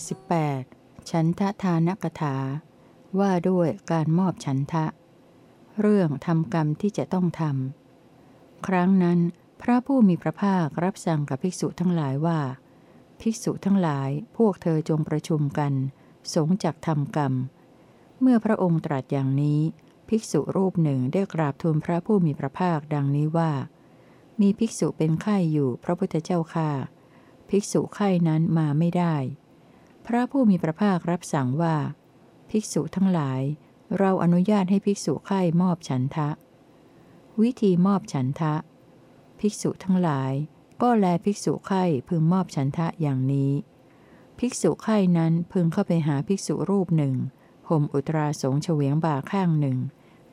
88 ฉันทะทานกถา ว่าด้วยการมอบฉันทะ เรื่องทำกรรมที่จะต้องทำ ครั้งนั้น พระผู้มีพระภาครับสั่งกับภิกษุทั้งหลายว่า ภิกษุทั้งหลายพวกเธอจงประชุมกัน สงจักทำกรรม เมื่อพระองค์ตรัสอย่างนี้ ภิกษุรูปหนึ่งได้กราบทูลพระผู้มีพระภาคดังนี้ว่า มีภิกษุเป็นไข้อยู่พระพุทธเจ้าค่าภิกษุไข้นั้นมาไม่ได้ ระผู้มีพระภาครับสั่งว่า ภิกษุทั้งหลาย เราอนุญาตให้ภิกษุไข้มอบฉันทะ วิธีมอบฉันทะ ภิกษุทั้งหลาย ก็แลภิกษุไข้พึงมอบฉันทะอย่างนี้ ภิกษุไข้นั้นพึงเข้าไปหาภิกษุรูปหนึ่งห่มอุตราสงเฉวียงบ่าข้างหนึ่ง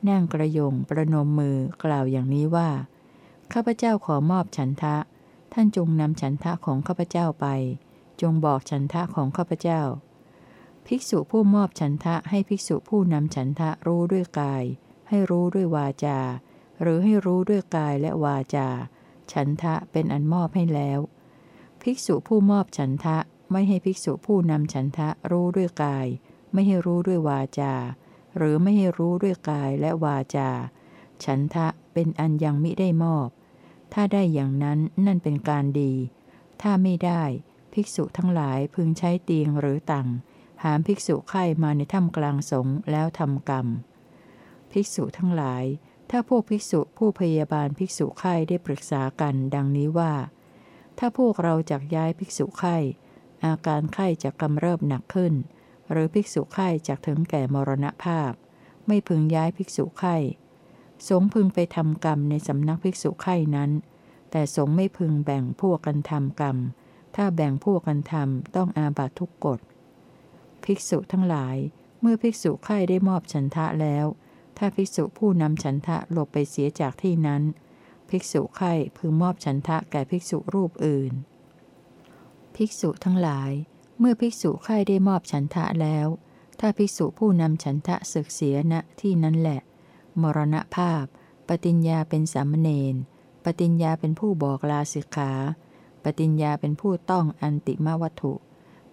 นั่งกระยงประนมมือกล่าวอย่างนี้ว่า ข้าพเจ้าขอมอบฉันทะ ท่านจงนำฉันทะของข้าพเจ้าไป จงบอกฉันทะของข้าพเจ้า ภิกษุผู้มอบฉันทะให้ภิกษุผู้นำฉันทะรู้ด้วยกาย ให้รู้ด้วยวาจา หรือให้รู้ด้วยกายและวาจา ฉันทะเป็นอันมอบให้แล้ว ภิกษุผู้มอบฉันทะไม่ให้ภิกษุผู้นำฉันทะรู้ด้วยกาย ไม่ให้รู้ด้วยวาจา หรือไม่ให้รู้ด้วยกายและวาจา ฉันทะเป็นอันยังมิได้มอบ ถ้าได้อย่างนั้นนั่นเป็นการดี ถ้าไม่ได้ ภิกษุทั้งหลายพึงใช้เตียงหรือตังหามภิกษุไข้มาในถ้ำกลางสงแล้วทำกรรม ภิกษุทั้งหลาย ถ้าพวกภิกษุผู้พยาบาลภิกษุไข้ได้ปรึกษากันดังนี้ว่า ถ้าพวกเราจักย้ายภิกษุไข้อาการไข้จะกำเริบหนักขึ้น หรือภิกษุไข้จะถึงแก่มรณภาพ ไม่พึงย้ายภิกษุไข้ สงพึงไปทำกรรมในสำนักภิกษุไข่นั้น แต่สงไม่พึงแบ่งพวกกันทำกรรม ถ้าแบ่งพวกกันทำต้องอาบัตทุกกฎ ภิกษุทั้งหลาย เมื่อภิกษุไข่ได้มอบฉันทะแล้ว ถ้าภิกษุผู้นำฉันทะหลบไปเสียจากที่นั้น ภิกษุไข่พึงมอบฉันทะแก่ภิกษุรูปอื่น ภิกษุทั้งหลาย เมื่อภิกษุไข่ได้มอบฉันทะแล้ว ถ้าภิกษุผู้นำฉันทะศึกเสียณที่นั้นแหละ มรณภาพ ปฏิญญาเป็นสามเณร ปฏิญญาเป็นผู้บอกลาสิกขา ปฏิญญาเป็นผู้ต้องอันติมาวัตถุ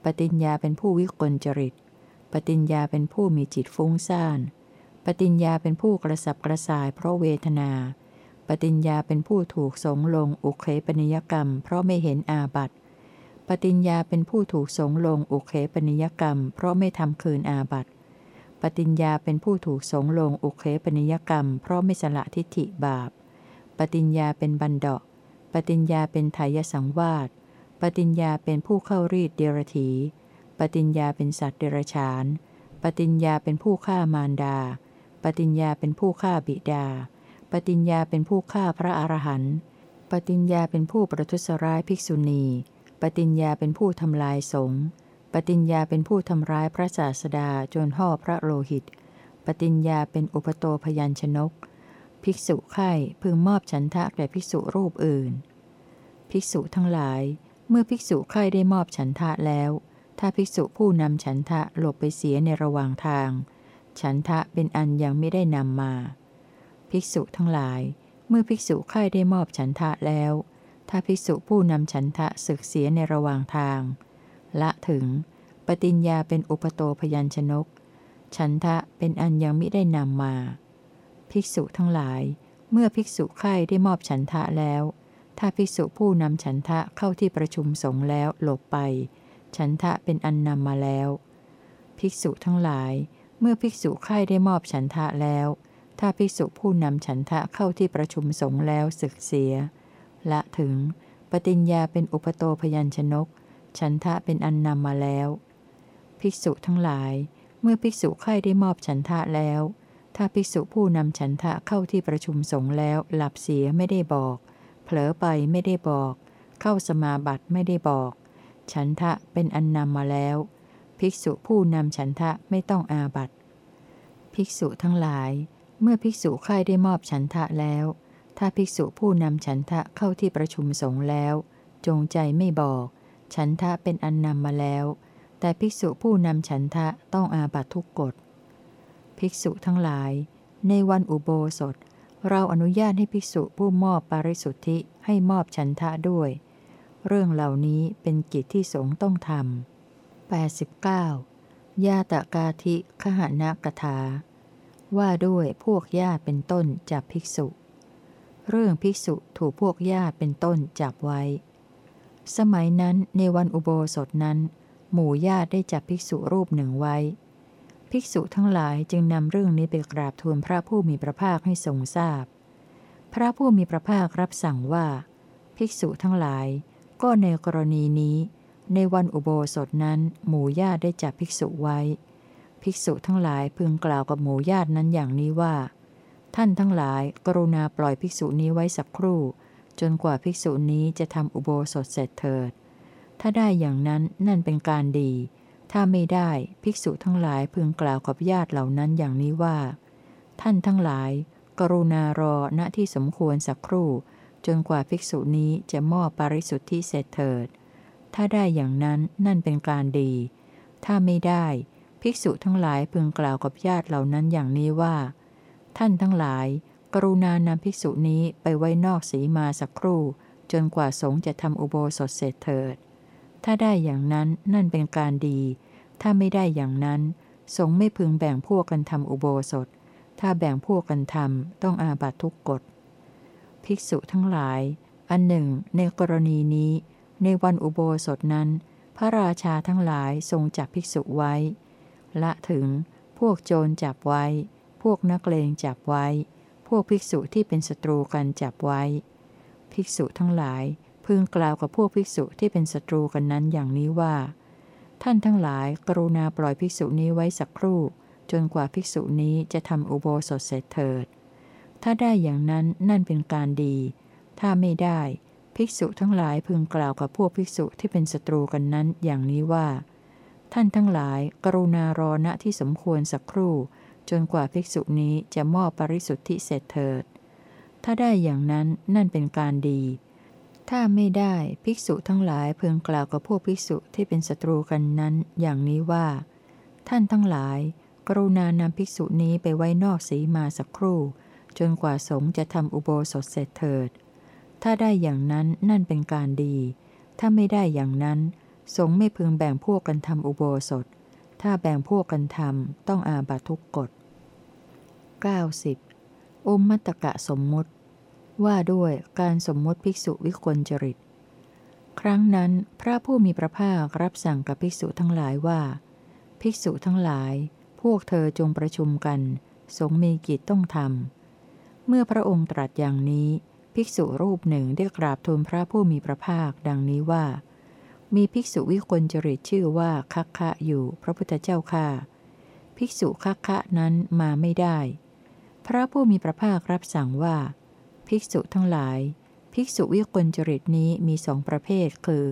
ปฏิญญาเป็นผู้วิกลจริต ปฏิญญาเป็นผู้มีจิตฟุ้งซ่าน ปฏิญญาเป็นผู้กระสับกระส่ายเพราะเวทนา ปฏิญญาเป็นผู้ถูกสงลงอุเคปนิยกรรม เพราะไม่เห็นอาบัติ ปฏิญญาเป็นผู้ถูกสงลงอุเคปนิยกรรม เพราะไม่ทำคืนอาบัติ ปฏิญญาเป็นผู้ถูกสงลงอุเคปนิยกรรม เพราะไม่สละทิฏฐิบาป ปฏิญญาเป็นบันดา ปฏิญญาเป็นไทยสังวาสปฏิญญาเป็นผู้เข้ารีดเดรถีปฏิญญาเป็นสัตว์เดรฉาน ปฏิญญาเป็นผู้ฆ่ามารดา ปฏิญญาเป็นผู้ฆ่าบิดา ปฏิญญาเป็นผู้ฆ่าพระอรหันต์ ปฏิญญาเป็นผู้ประทุษร้ายภิกษุณี ปฏิญญาเป็นผู้ทำลายสงฆ์ ปฏิญญาเป็นผู้ทำร้ายพระศาสดาจนห่อพระโลหิต ปฏิญญาเป็นอุปโตพยัญชนก ภิกษุไข่พึงมอบฉันทะแก่ภิกษุรูปอื่น ภิกษุทั้งหลาย เมื่อภิกษุไข่ได้มอบฉันทะแล้ว ถ้าภิกษุผู้นำฉันทะหลบไปเสียในระหว่างทาง ฉันทะเป็นอันยังไม่ได้นำมา ภิกษุทั้งหลาย เมื่อภิกษุไข่ได้มอบฉันทะแล้ว ถ้าภิกษุผู้นำฉันทะศึกเสียในระหว่างทาง ละถึง ปฏิญญาเป็นอุปโตพยัญชนก ฉันทะเป็นอันยังไมิได้นำมา ภิกษุทั้งหลาย เมื่อภิกษุไข่ได้มอบฉันทะแล้ว ถ้าภิกษุผู้นำฉันทะเข้าที่ประชุมสงฆ์แล้วหลบไป ฉันทะเป็นอันนำมาแล้ว ภิกษุทั้งหลาย เมื่อภิกษุไข่ได้มอบฉันทะแล้ว ถ้าภิกษุผู้นำฉันทะเข้าที่ประชุมสงฆ์แล้วศึกเสีย ละถึง ปฏิญญาเป็นอุปโตพยัญชนก ฉันทะเป็นอันนำมาแล้ว ภิกษุทั้งหลาย เมื่อภิกษุไข้ได้มอบฉันทะแล้ว ถ้าภิกษุผู้นำฉันทะเข้าที่ประชุมสงฆ์แล้ว หลับเสียไม่ได้บอก เผลอไปไม่ได้บอก เข้าสมาบัติไม่ได้บอก ฉันทะเป็นอันนำมาแล้ว ภิกษุผู้นำฉันทะไม่ต้องอาบัติ ภิกษุทั้งหลาย เมื่อภิกษุไข้ได้มอบฉันทะแล้ว ถ้าภิกษุผู้นำฉันทะเข้าที่ประชุมสงฆ์แล้ว จงใจไม่บอก ฉันทะเป็นอันนำมาแล้ว แต่ภิกษุผู้นำฉันทะต้องอาบัตทุกกฎ ภิกษุทั้งหลาย ในวันอุโบสถ เราอนุญาตให้ภิกษุผู้มอบปาริสุทธิให้มอบฉันทะด้วย เรื่องเหล่านี้เป็นกิจที่สงฆ์ต้องท 89. ญาตกาธิขหานกถา ว่าด้วยพวกญาติเป็นต้นจับภิกษุ เรื่องภิกษุถูกพวกญาติเป็นต้นจับไว้ สมัยนั้นในวันอุโบสถนั้น หมู่ญาติได้จับภิกษุรูปหนึ่งไว้ ภิกษุทั้งหลายจึงนำเรื่องนี้ไปกราบทูลพระผู้มีพระภาคให้ทรงทราบพพระผู้มีพระภาครับสั่งว่า ภิกษุทั้งหลาย ก็ในกรณีนี้ ในวันอุโบสถนั้น หมู่ญาติได้จับภิกษุไว้ ภิกษุทั้งหลายพึงกล่าวกับหมู่ญาตินั้นอย่างนี้ว่า ท่านทั้งหลาย กรุณาปล่อยภิกษุนี้ไว้สักครู่ จนกว่าภิกษุนี้จะทำอุโบสถเสร็จเถิด ถ้าได้อย่างนั้นนั่นเป็นการดี ถ้าไม่ได้ภิกษุทั้งหลายพึงกล่าวกับญาติเหล่านั้นอย่างนี้ว่า ท่านทั้งหลาย กรุณารอณที่สมควรสักครู่ จนกว่าภิกษุนี้จะมอบปริสุทธิเสร็จเถิด ถ้าได้อย่างนั้นนั่นเป็นการดี ถ้าไม่ได้ ภิกษุทั้งหลายพึงกล่าวกับญาติเหล่านั้นอย่างนี้ว่า ท่านทั้งหลาย กรุณานำภิกษุนี้ไปไว้นอกสีมาสักครู่ จนกว่าสงจะทำอุโบสถเสร็จเถิด ถ้าได้อย่างนั้นนั่นเป็นการดี ถ้าไม่ได้อย่างนั้น สงไม่พึงแบ่งพวกกันทำอุโบสถ ถ้าแบ่งพวกกันทำต้องอาบัตทุกกฎ ภิกษุทั้งหลาย อันหนึ่ง ในกรณีนี้ ในวันอุโบสถนั้น พระราชาทั้งหลายทรงจับภิกษุไว้ ละถึงพวกโจรจับไว้ พวกนักเลงจับไว้ พวกภิกษุที่เป็นศัตรูกันจับไว้ ภิกษุทั้งหลาย พึงกล่าวกับพวกภิกษุที่เป็นศัตรูกันนั้นอย่างนี้ว่า ท่านทั้งหลายกรุณาปล่อยภิกษุนี้ไว้สักครู่ จนกว่าภิกษุนี้จะทำอุโบสถเสร็จเถิด ถ้าได้อย่างนั้นนั่นเป็นการดี ถ้าไม่ได้ ภิกษุทั้งหลายพึงกล่าวกับพวกภิกษุที่เป็นศัตรูกันนั้นอย่างนี้ว่า ท่านทั้งหลายกรุณารอณที่สมควรสักครู่ จนกว่าภิกษุนี้จะมอบปริสุทธิเสร็จเถิด ถ้าได้อย่างนั้นนั่นเป็นการดี ถ้าไม่ได้ภิกษุทั้งหลายเพึงกล่าวกับพวกภิกษุที่เป็นศัตรูกันนั้น อย่างนี้ว่า ท่านทั้งหลาย กรุณานำภิกษุนี้ไปไว้นอกสีมาสักครู่ จนกว่าสงจะทำอุโบสถเสร็จเถิด ถ้าได้อย่างนั้นนั่นเป็นการดี ถ้าไม่ได้อย่างนั้น สงไม่พึงแบ่งพวกกันทำอุโบสถ ถ้าแบ่งพวกกันทำต้องอาบัตทุกกฎ 90. อุมมัตกะสมมุติ ว่าด้วยการสมมติภิกษุวิกลจริต ครั้งนั้นพระผู้มีพระภาครับสั่งกับภิกษุทั้งหลายว่า ภิกษุทั้งหลาย พวกเธอจงประชุมกัน สงมีกิจต้องทำ เมื่อพระองค์ตรัสอย่างนี้ ภิกษุรูปหนึ่งได้กราบทูลพระผู้มีพระภาคดังนี้ว่า มีภิกษุวิกลจริตชื่อว่าคัคคะอยู่พระพุทธเจ้าค่าภิกษุคัคคะนั้นมาไม่ได้ พระผู้มีพระภาครับสั่งว่า ภิกษุทั้งหลาย ภิกษุวิกลจริตนี้มีสองประเภทคือ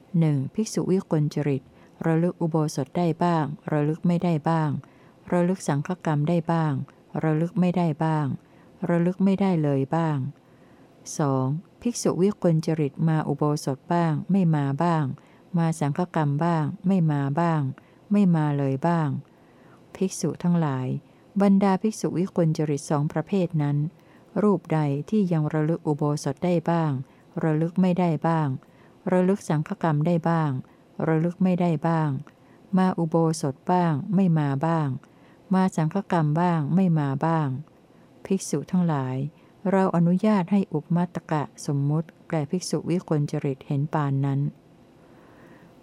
1. ภิกษุวิกลจริต ระลึกอุโบสถได้บ้าง ระลึกไม่ได้บ้าง ระลึกสังฆกรรมได้บ้าง ระลึกไม่ได้บ้าง ระลึกไม่ได้เลยบ้าง 2. ภิกษุวิกลจริตมาอุโบสถบ้าง ไม่มาบ้าง มาสังฆกรรมบ้าง ไม่มาบ้าง ไม่มาเลยบ้าง ภิกษุทั้งหลาย บรรดาภิกษุวิกลจริตสองประเภทนั้น รูปใดที่ยังระลึกอุโบสถได้บ้าง ระลึกไม่ได้บ้าง ระลึกสังฆกรรมได้บ้าง ระลึกไม่ได้บ้าง มาอุโบสถบ้างไม่มาบ้าง มาสังฆกรรมบ้างไม่มาบ้าง ภิกษุทั้งหลาย เราอนุญาตให้อุปมัตกะสมมุติแก่ภิกษุวิกลจริตเห็นปานนั้น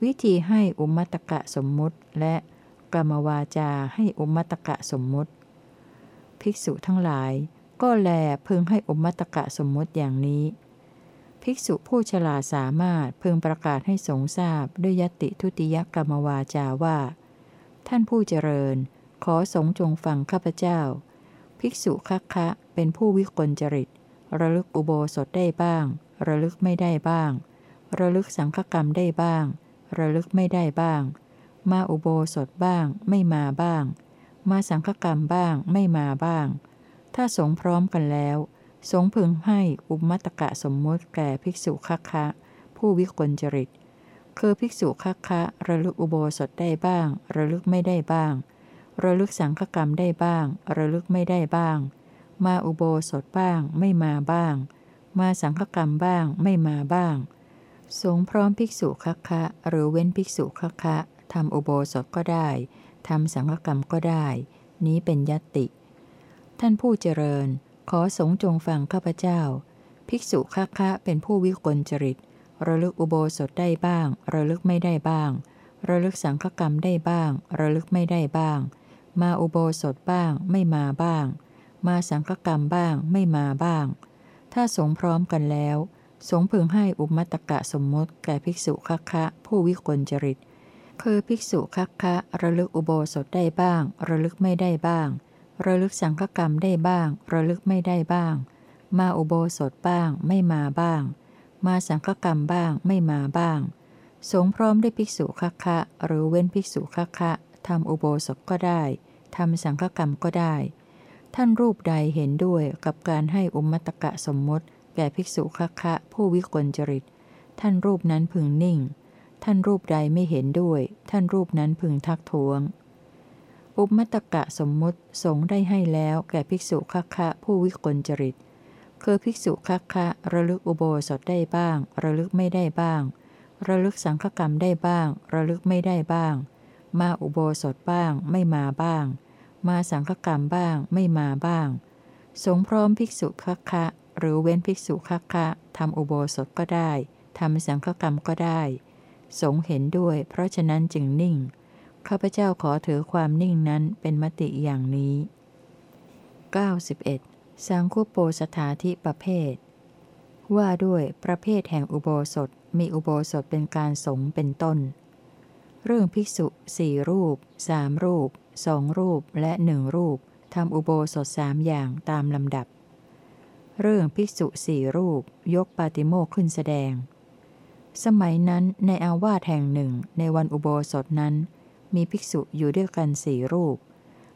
วิธีให้อุมัตกะสมมุติและกรรมวาจาให้อุมัตกะสมมุติ ภิกษุทั้งหลาย ก็แลพึงให้อุมัตกะสมมติอย่างนี้ ภิกษุผู้ฉลาดสามารถพึงประกาศให้สงทราบด้วยยติทุติยกรรมวาจาว่า ท่านผู้เจริญ ขอสงจงฟังข้าพเจ้า ภิกษุคักคะเป็นผู้วิกลจริต ระลึกอุโบสถได้บ้าง ระลึกไม่ได้บ้าง ระลึกสังฆกรรมได้บ้าง ระลึกไม่ได้บ้าง มาอุโบสถบ้าง ไม่มาบ้าง มาสังฆกรรมบ้าง ไม่มาบ้าง ถ้าสงพร้อมกันแล้ว สงพึงให้อุมัตกะสมมติแก่ภิกษุคักคะ ผู้วิกลจริต คือภิกษุคักคะระลึกอุโบสถได้บ้าง ระลึกไม่ได้บ้าง ระลึกสังฆกรรมได้บ้าง ระลึกไม่ได้บ้าง มาอุโบสถบ้าง ไม่มาบ้าง มาสังฆกรรมบ้างไม่มาบ้าง สงพร้อมภิกษุคักคะหรือเว้นภิกษุคักคะทำอุโบสถก็ได้ทำสังฆกรรมก็ได้ นี้เป็นยติ ท่านผู้เจริญ ขอสงจงฟังข้าพเจ้า ภิกษุคะคะเป็นผู้วิกลจริต ระลึกอุโบสถได้บ้าง ระลึกไม่ได้บ้าง ระลึกสังฆกรรมได้บ้าง ระลึกไม่ได้บ้าง มาอุโบสถบ้าง ไม่มาบ้าง มาสังฆกรรมบ้าง ไม่มาบ้าง ถ้าสงพร้อมกันแล้ว สงพึงให้อุมัตกะสมมติแก่ภิกษุคะคะผู้วิกลจริต คือภิกษุคักคะระลึกอุโบสถได้บ้าง ระลึกไม่ได้บ้าง ระลึกสังฆกรรมได้บ้าง ระลึกไม่ได้บ้าง มาอุโบสถบ้าง ไม่มาบ้าง มาสังฆกรรมบ้างไม่มาบ้าง สงพร้อมด้วยภิกษุคัคะ หรือเว้นภิกษุคัคะทำอุโบสถก็ได้ทำสังฆกรรมก็ได้ ท่านรูปใดเห็นด้วยกับการให้อุมตกะสมมติ แก่ภิกษุคัคะ ผู้วิกลจริต ท่านรูปนั้นพึงนิ่ง ท่านรูปใดไม่เห็นด้วย ท่านรูปนั้นพึงทักท้วง อุปมัตกะสมมุติสงได้ให้แล้วแก่ภิกษุคัคะผู้วิกลจริต คือภิกษุคัคะระลึกอุโบสถได้บ้าง ระลึกไม่ได้บ้าง ระลึกสังฆกรรมได้บ้าง ระลึกไม่ได้บ้าง มาอุโบสถบ้างไม่มาบ้าง มาสังฆกรรมบ้างไม่มาบ้าง สงพร้อมภิกษุคัคะหรือเว้นภิกษุคัคะทำอุโบสถก็ได้ทำสังฆกรรมก็ได้ สงเห็นด้วย เพราะฉะนั้นจึงนิ่ง ข้าพเจ้าขอถือความนิ่งนั้นเป็นมติอย่างนี้ 91. สังคุโปสถาธิประเภท ว่าด้วยประเภทแห่งอุโบสถมีอุโบสถเป็นการสงเป็นต้น เรื่องภิกษุสี่รูปสามรูปสองรูปและหนึ่งรูปทำอุโบสถสามอย่างตามลำดับ เรื่องภิกษุสี่รูปยกปาติโมกขึ้นแสดง สมัยนั้นในอาวาสแห่งหนึ่งในวันอุโบสถนั้น มีภิกษุอยู่ด้วยกันสี่รูป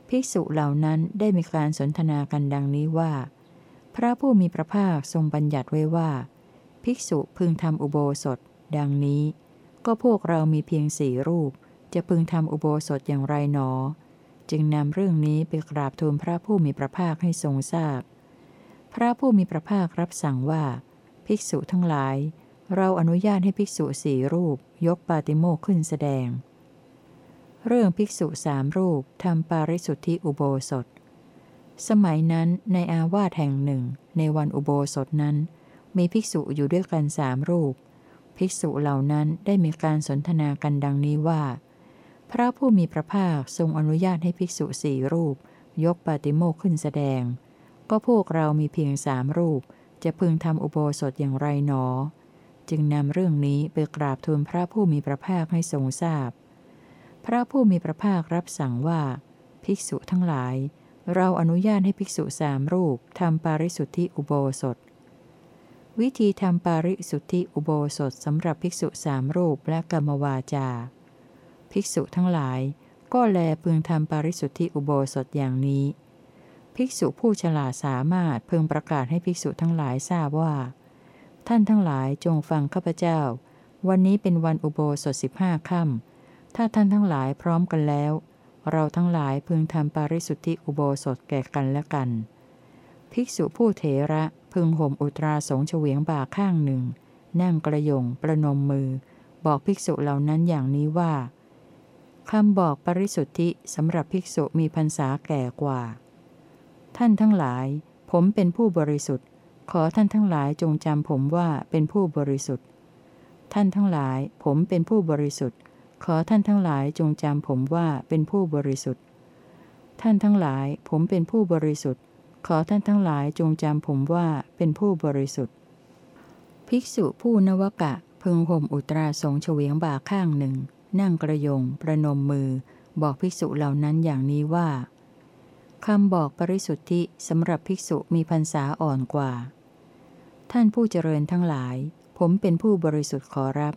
ภิกษุเหล่านั้นได้มีการสนทนากันดังนี้ว่า พระผู้มีพระภาคทรงบัญญัติไว้ว่า ภิกษุพึงทำอุโบสถ ดังนี้ ก็พวกเรามีเพียงสี่รูป จะพึงทำอุโบสถอย่างไรหนอ จึงนำเรื่องนี้ไปกราบทูลพระผู้มีพระภาคให้ทรงทราบพพระผู้มีพระภาครับสั่งว่า ภิกษุทั้งหลายเราอนุญาตให้ภิกษุสี่รูป ยกปาติโมกขึ้นแสดง เรื่องภิกษุสามรูปทำปาริสุทธิอุโบสถ สมัยนั้นในอาวาสแห่งหนึ่ง ในวันอุโบสถนั้น มีภิกษุอยู่ด้วยกันสามรูป ภิกษุเหล่านั้นได้มีการสนทนากันดังนี้ว่า พระผู้มีพระภาคทรงอนุญาตให้ภิกษุสี่รูป ยกปาติโมกขึ้นแสดง ก็พวกเรามีเพียงสามรูป จะพึงทำอุโบสถอย่างไรหนอ จึงนำเรื่องนี้ไปกราบทูลพระผู้มีพระภาคให้ทรงทราบพ พระผู้มีพระภาครับสั่งว่า ภิกษุทั้งหลาย เราอนุญาตให้ภิกษุสามรูปทำปาริสุทธิอุโบสถ วิธีทำปาริสุทธิอุโบสถสำหรับภิกษุสามรูปและกรรมวาจา ภิกษุทั้งหลาย ก็แลพึงทำปาริสุทธิอุโบสถอย่างนี้ ภิกษุผู้ฉลาดสามารถพึงประกาศให้ภิกษุทั้งหลายทราบว่า ท่านทั้งหลายจงฟังข้าพเจ้า วันนี้เป็นวันอุโบสถสิบห้าค่ำ ถ้าท่านทั้งหลายพร้อมกันแล้ว เราทั้งหลายพึงทำปาริสุทธิอุโบสถแก่กันและกัน ภิกษุผู้เถระพึงห่มอุตราสงเฉวียงบ่าข้างหนึ่ง นั่งกระยงประนมมือ บอกภิกษุเหล่านั้นอย่างนี้ว่าคำบอกปริสุทธิสำหรับภิกษุมีพรรษาแก่กว่า ท่านทั้งหลาย ผมเป็นผู้บริสุทธิ์ ขอท่านทั้งหลายจงจำผมว่าเป็นผู้บริสุทธิ์ ท่านทั้งหลาย ผมเป็นผู้บริสุทธิ์ ขอท่านทั้งหลายจงจำผมว่าเป็นผู้บริสุทธิ์ ท่านทั้งหลายผมเป็นผู้บริสุทธิ์ ขอท่านทั้งหลายจงจำผมว่าเป็นผู้บริสุทธิ์ ภิกษุผู้นวกะ พึงห่มอุตราสงเฉวียงบ่าข้างหนึ่ง นั่งกระยง ประนมมือ บอกภิกษุเหล่านั้นอย่างนี้ว่าคำบอกปริสุทธิสำหรับภิกษุมีพรรษาอ่อนกว่า ท่านผู้เจริญทั้งหลาย ผมเป็นผู้บริสุทธิ์ขอรับ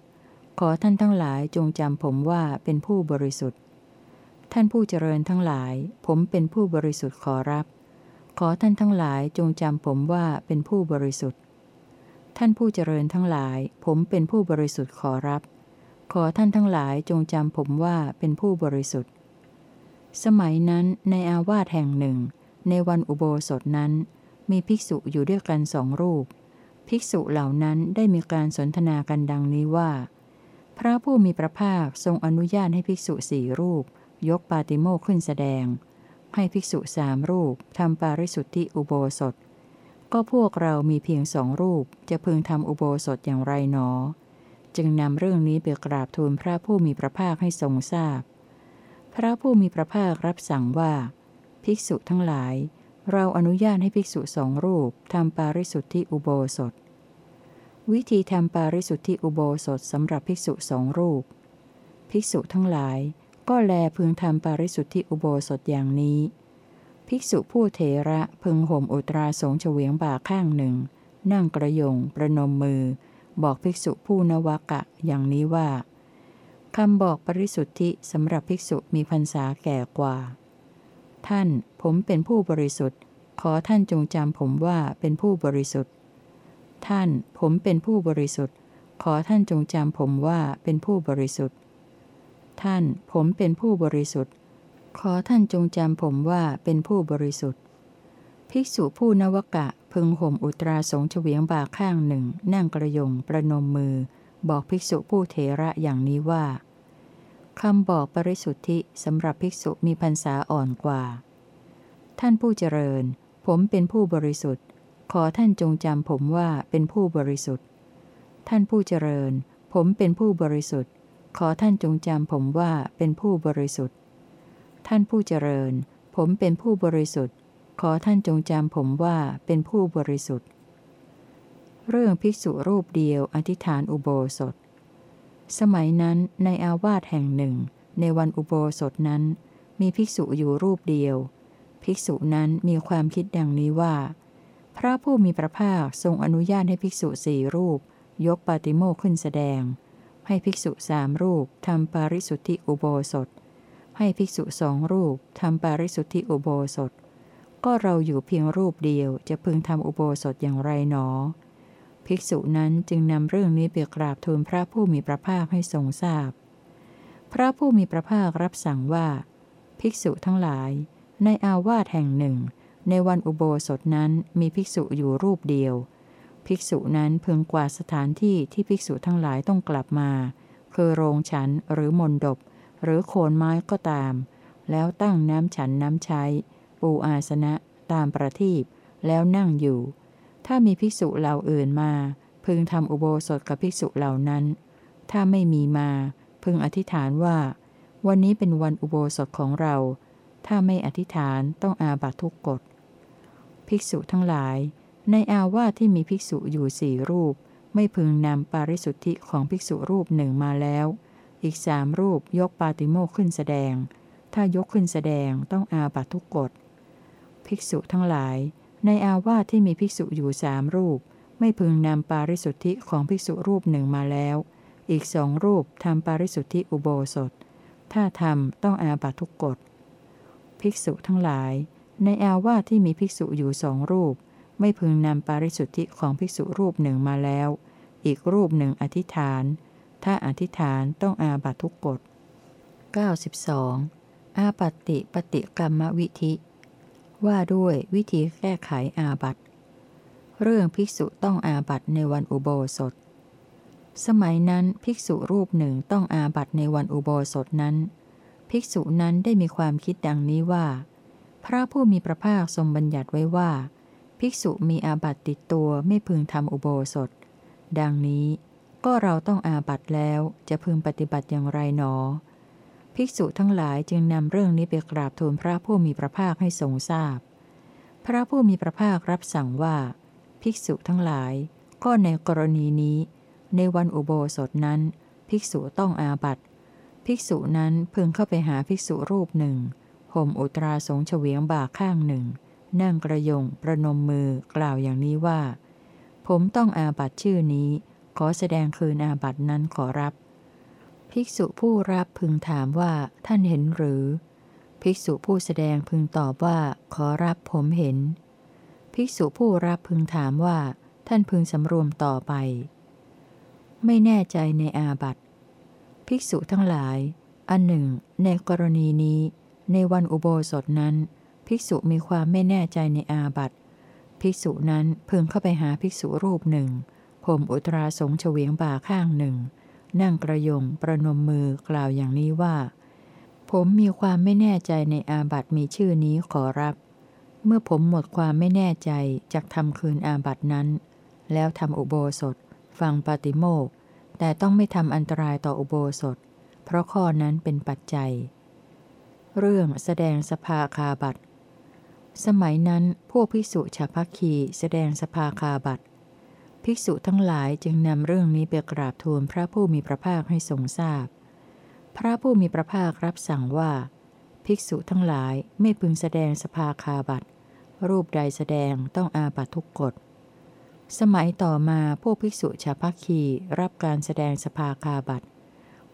ขอท่านทั้งหลายจงจำผมว่าเป็นผู้บริสุทธิ์ ท่านผู้เจริญทั้งหลาย ผมเป็นผู้บริสุทธิ์ขอรับ ขอท่านทั้งหลายจงจำผมว่าเป็นผู้บริสุทธิ์ ท่านผู้เจริญทั้งหลาย ผมเป็นผู้บริสุทธิ์ขอรับ ขอท่านทั้งหลายจงจำผมว่าเป็นผู้บริสุทธิ์ สมัยนั้นในอาวาสแห่งหนึ่ง ในวันอุโบสถนั้น มีภิกษุอยู่ด้วยกันสองรูป ภิกษุเหล่านั้นได้มีการสนทนากันดังนี้ว่า พระผู้มีพระภาคทรงอนุญาตให้ภิกษุสี่รูป ยกปาติโมกข์ขึ้นแสดง ให้ภิกษุสามรูปทำปาริสุทธิอุโบสถ ก็พวกเรามีเพียงสองรูปจะพึงทำอุโบสถอย่างไรหนอ จึงนำเรื่องนี้ไปกราบทูลพระผู้มีพระภาคให้ทรงทราบพพระผู้มีพระภาครับสั่งว่า ภิกษุทั้งหลาย เราอนุญาตให้ภิกษุสองรูปทำปาริสุทธิอุโบสถ วิธีทำปาริสุทธิอุโบสถสำหรับภิกษุสองรูป ภิกษุทั้งหลาย ก็แลพึงทำปาริสุทธิอุโบสถอย่างนี้ ภิกษุผู้เถระพึงห่มอุตราสงเฉวียงบ่าข้างหนึ่ง นั่งกระยงประนมมือ บอกภิกษุผู้นวกะอย่างนี้ว่าคำบอกปริสุทธิสำหรับภิกษุมีพรรษาแก่กว่า ท่านผมเป็นผู้บริสุทธิ์ ขอท่านจงจำผมว่าเป็นผู้บริสุทธิ์ ท่านผมเป็นผู้บริสุทธิ์ ขอท่านจงจำผมว่าเป็นผู้บริสุทธิ์ ท่านผมเป็นผู้บริสุทธิ์ ขอท่านจงจำผมว่าเป็นผู้บริสุทธิ์ ภิกษุผู้นวกะพึงห่มอุตราสงเฉวียงบ่าข้างหนึ่ง นั่งกระยงประนมมือ บอกภิกษุผู้เถระอย่างนี้ว่าคำบอกปริสุทธิสำหรับภิกษุมีพรรษาอ่อนกว่า ท่านผู้เจริญ ผมเป็นผู้บริสุทธิ์ ขอท่านจงจำผมว่าเป็นผู้บริสุทธิ์ ท่านผู้เจริญ ผมเป็นผู้บริสุทธิ์ ขอท่านจงจำผมว่าเป็นผู้บริสุทธิ์ ท่านผู้เจริญ ผมเป็นผู้บริสุทธิ์ ขอท่านจงจำผมว่าเป็นผู้บริสุทธิ์ เรื่องภิกษุรูปเดียวอธิษฐานอุโบสถ สมัยนั้นในอาวาสแห่งหนึ่ง ในวันอุโบสถนั้น มีภิกษุอยู่รูปเดียว ภิกษุนั้นมีความคิดดังนี้ว่า พระผู้มีพระภาคทรงอนุญาตให้ภิกษุสี่รูป ยกปาติโมขึ้นแสดง ให้ภิกษุสามรูปทำปาริสุทธิอุโบสถ ให้ภิกษุสองรูปทำปาริสุทธิอุโบสถ ก็เราอยู่เพียงรูปเดียวจะพึงทำอุโบสถอย่างไรหนอ ภิกษุนั้นจึงนำเรื่องนี้ไปกราบทูลพระผู้มีพระภาคให้ทรงทราบพพระผู้มีพระภาครับสั่งว่า ภิกษุทั้งหลาย ในอาวาสแห่งหนึ่ง ในวันอุโบสถนั้นมีภิกษุอยู่รูปเดียว ภิกษุนั้นพึงกวาดสถานที่ที่ภิกษุทั้งหลายต้องกลับมา คือโรงฉันหรือมนดบ หรือโคนไม้ก็ตาม แล้วตั้งน้ำฉันน้ำใช้ ปูอาสนะ ตามประทีปแล้วนั่งอยู่ ถ้ามีภิกษุเหล่าอื่นมา พึงทำอุโบสถกับภิกษุเหล่านั้น ถ้าไม่มีมา พึงอธิษฐานว่า วันนี้เป็นวันอุโบสถของเรา ถ้าไม่อธิษฐานต้องอาบัตทุกกฎ ภิกษุทั้งหลาย ในอาวาสที่มีภิกษุอยู่สี่รูป ไม่พึงนำปาริสุทธิของภิกษุรูปหนึ่งมาแล้ว อีกสามรูปยกปาติโมกขึ้นแสดง ถ้ายกขึ้นแสดงต้องอาบัตทุกกฎ ภิกษุทั้งหลาย ในอาวาสที่มีภิกษุอยู่สามรูป ไม่พึงนำปาริสุทธิของภิกษุรูปหนึ่งมาแล้ว อีกสองรูปทำปาริสุทธิอุโบสถ ถ้าทำต้องอาบัตทุกกฎ ภิกษุทั้งหลาย ในอาวาสที่มีภิกษุอยู่สองรูป ไม่พึงนำปาริสุทธิของภิกษุรูปหนึ่งมาแล้ว อีกรูปหนึ่งอธิษฐาน ถ้าอธิษฐานต้องอาบัตทุกกฎ 92. อาปัติปฏิกรรมวิธิ ว่าด้วยวิธีแก้ไขอาบัตเรื่องภิกษุต้องอาบัตในวันอุโบสถ สมัยนั้นภิกษุรูปหนึ่งต้องอาบัตในวันอุโบสถนั้น ภิกษุนั้นได้มีความคิดดังนี้ว่า พระผู้มีพระภาคทรงบัญญัติไว้ว่า ภิกษุมีอาบัตติดตัวไม่พึงทำอุโบสถ ดังนี้ก็เราต้องอาบัตแล้วจะพึงปฏิบัติอย่างไรหนอ ภิกษุทั้งหลายจึงนำเรื่องนี้ไปกราบทูลพระผู้มีพระภาคให้ทรงทราบพพระผู้มีพระภาครับสั่งว่า ภิกษุทั้งหลาย ก็ในกรณีนี้ ในวันอุโบสถนั้น ภิกษุต้องอาบัตภิกษุนั้นพึงเข้าไปหาภิกษุรูปหนึ่ง ห่มอุตราสงเฉวียงบ่าข้างหนึ่ง นั่งกระยงประนมมือกล่าวอย่างนี้ว่า ผมต้องอาบัตชื่อนี้ ขอแสดงคืนอาบัตนั้นขอรับ ภิกษุผู้รับพึงถามว่าท่านเห็นหรือ ภิกษุผู้แสดงพึงตอบว่าขอรับผมเห็น ภิกษุผู้รับพึงถามว่า ท่านพึงสำรวมต่อไป ไม่แน่ใจในอาบัตภิกษุทั้งหลาย อันหนึ่ง ในกรณีนี้ ในวันอุโบสถนั้น ภิกษุมีความไม่แน่ใจในอาบัติ ภิกษุนั้นพึงเข้าไปหาภิกษุรูปหนึ่งผมอุตราสงเฉวียงบ่าข้างหนึ่ง นั่งกระยงประนมมือกล่าวอย่างนี้ว่า ผมมีความไม่แน่ใจในอาบัติมีชื่อนี้ขอรับ เมื่อผมหมดความไม่แน่ใจจากทำคืนอาบัตินั้น แล้วทำอุโบสถ ฟังปาติโมกแต่ต้องไม่ทำอันตรายต่ออุโบสถ เพราะข้อนั้นเป็นปัจจัย เรื่องแสดงสภาคาบัตสมัยนั้นพวกภิกษุชาพักคีแสดงสภาคาบัตภิกษุทั้งหลายจึงนำเรื่องนี้ไปกราบทูลพระผู้มีพระภาคให้ทรงทราบพพระผู้มีพระภาครับสั่งว่า ภิกษุทั้งหลายไม่พึงแสดงสภาคาบัตรูปใดแสดงต้องอาบัตทุกกฎ สมัยต่อมาพวกภิกษุชาพักคีรับการแสดงสภาคาบัต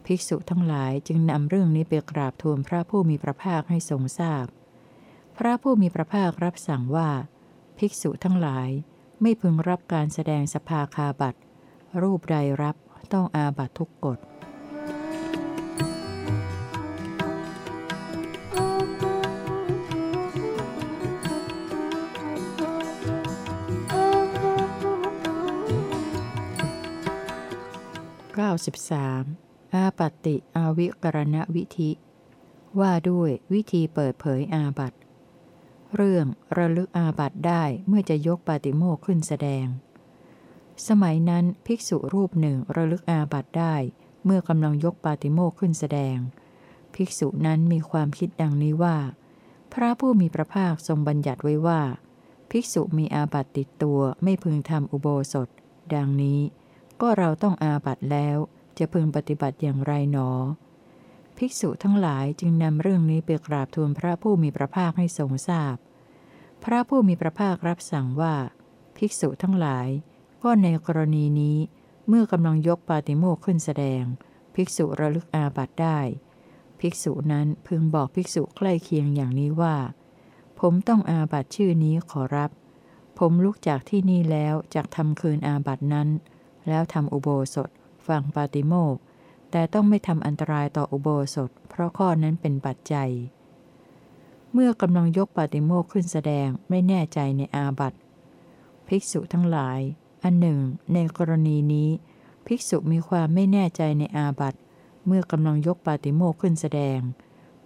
ภิกษุทั้งหลายจึงนำเรื่องนี้ไปกราบทูลพระผู้มีพระภาคให้ทรงทราบพพระผู้มีพระภาครับสั่งว่า ภิกษุทั้งหลายไม่พึงรับการแสดงสภาคาบัตรูปใดรับต้องอาบัตทุกกฎ 93. อาปัติอาวิกรณวิธิ ว่าด้วยวิธีเปิดเผยอาบัตเรื่องระลึกอาบัตได้เมื่อจะยกปาติโมกขึ้นแสดง สมัยนั้นภิกษุรูปหนึ่งระลึกอาบัตได้เมื่อกำลังยกปาติโมกขึ้นแสดง ภิกษุนั้นมีความคิดดังนี้ว่า พระผู้มีพระภาคทรงบัญญัติไว้ว่า ภิกษุมีอาบัตติดตัวไม่พึงทำอุโบสถ ดังนี้ ก็เราต้องอาบัตแล้ว จะพึงปฏิบัติอย่างไรหนอ ภิกษุทั้งหลายจึงนำเรื่องนี้ไปกราบทูลพระผู้มีพระภาคให้ทรงทราบพพระผู้มีพระภาครับสั่งว่า ภิกษุทั้งหลาย ก็ในกรณีนี้เมื่อกำลังยกปาติโมกขึ้นแสดง ภิกษุระลึกอาบัตได้ ภิกษุนั้นพึงบอกภิกษุใกล้เคียงอย่างนี้ว่า ผมต้องอาบัตชื่อนี้ขอรับ ผมลุกจากที่นี่แล้วจากทำคืนอาบัตนั้น แล้วทำอุโบสถ ฟังปาติโมกแต่ต้องไม่ทำอันตรายต่ออุโบสถ เพราะข้อนั้นเป็นปัจจัย เมื่อกำลังยกปาติโมกขึ้นแสดงไม่แน่ใจในอาบัตภิกษุทั้งหลาย อันหนึ่ง ในกรณีนี้ ภิกษุมีความไม่แน่ใจในอาบัตเมื่อกำลังยกปาติโมกขึ้นแสดง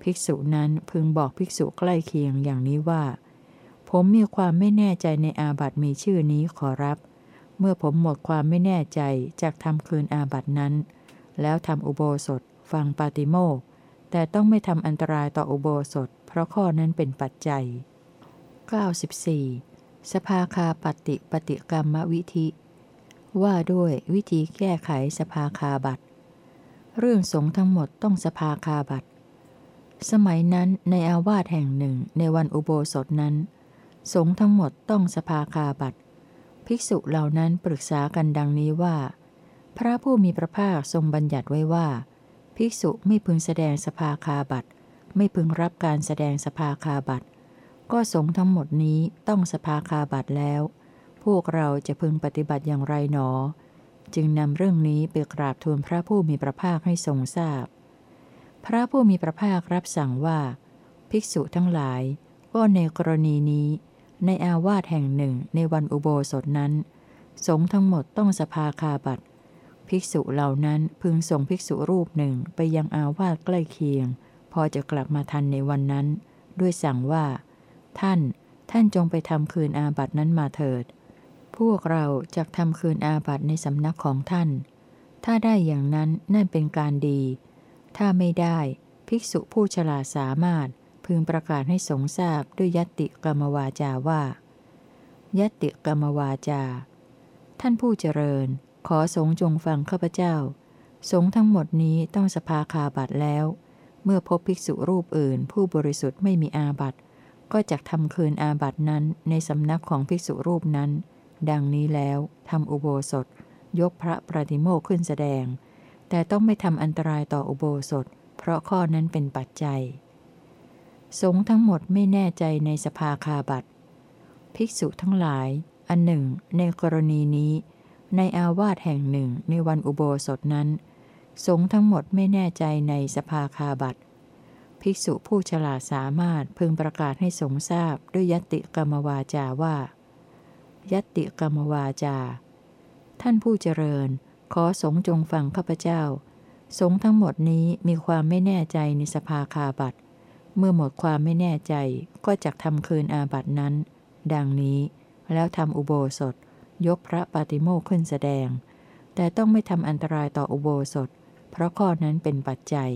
ภิกษุนั้นพึงบอกภิกษุใกล้เคียงอย่างนี้ว่า ผมมีความไม่แน่ใจในอาบัตมีชื่อนี้ขอรับ เมื่อผมหมดความไม่แน่ใจจากทำคืนอาบัตนั้น แล้วทำอุโบสถ ฟังปาติโมกแต่ต้องไม่ทำอันตรายต่ออุโบสถ เพราะข้อนั้นเป็นปัจจัย 94. สภาคาปฏิปฏิกรรมวิธิ ว่าด้วยวิธีแก้ไขสภาคาบัตเรื่องสงฆ์ทั้งหมดต้องสภาคาบัตสมัยนั้นในอาวาสแห่งหนึ่งในวันอุโบสถนั้น สงฆ์ทั้งหมดต้องสภาคาบัต ภิกษุเหล่านั้นปรึกษากันดังนี้ว่า พระผู้มีพระภาคทรงบัญญัติไว้ว่า ภิกษุไม่พึงแสดงสภาคาบัตไม่พึงรับการแสดงสภาคาบัตก็สงทั้งหมดนี้ต้องสภาคาบัตแล้ว พวกเราจะพึงปฏิบัติอย่างไรหนอ จึงนำเรื่องนี้ไปกราบทูลพระผู้มีพระภาคให้ทรงทราบพพระผู้มีพระภาครับสั่งว่า ภิกษุทั้งหลาย ก็ในกรณีนี้ ในอาวาสแห่งหนึ่งในวันอุโบสถนั้น สงฆ์ทั้งหมดต้องสภาคาบัตภิกษุเหล่านั้นพึงส่งภิกษุรูปหนึ่งไปยังอาวาสใกล้เคียง พอจะกลับมาทันในวันนั้น ด้วยสั่งว่า ท่านท่านจงไปทำคืนอาบัตินั้นมาเถิด พวกเราจะทำคืนอาบัติในสำนักของท่าน ถ้าได้อย่างนั้นนั่นเป็นการดี ถ้าไม่ได้ ภิกษุผู้ฉลาดสามารถ พึงประกาศให้สงทราบด้วยยตติกรรมวาจาว่ายตติกรรมวาจา ท่านผู้เจริญ ขอสงจงฟังข้าพเจ้า สงทั้งหมดนี้ต้องสภาคาบัตแล้ว เมื่อพบภิกษุรูปอื่น ผู้บริสุทธิ์ไม่มีอาบัตก็จะทำคืนอาบัตนั้นในสำนักของภิกษุรูปนั้น ดังนี้แล้วทำอุโบสถ ยกพระปฏิโมกขึ้นแสดง แต่ต้องไม่ทำอันตรายต่ออุโบสถ เพราะข้อนั้นเป็นปัจจัย สงทั้งหมดไม่แน่ใจในสภาคาบัตภิกษุทั้งหลาย อันหนึ่ง ในกรณีนี้ ในอาวาสแห่งหนึ่งในวันอุโบสถนั้น สงทั้งหมดไม่แน่ใจในสภาคาบัตภิกษุผู้ฉลาดสามารถพึงประกาศให้สงทราบด้วยยติกรรมวาจาว่า ยติกรรมวาจา ท่านผู้เจริญ ขอสงจงฟังข้าพเจ้า สงทั้งหมดนี้มีความไม่แน่ใจในสภาคาบัต เมื่อหมดความไม่แน่ใจก็จะทำคืนอาบัตินั้น ดังนี้แล้วทำอุโบสถ ยกพระปาติโมกขึ้นแสดง แต่ต้องไม่ทำอันตรายต่ออุโบสถ เพราะข้อนั้นเป็นปัจจัย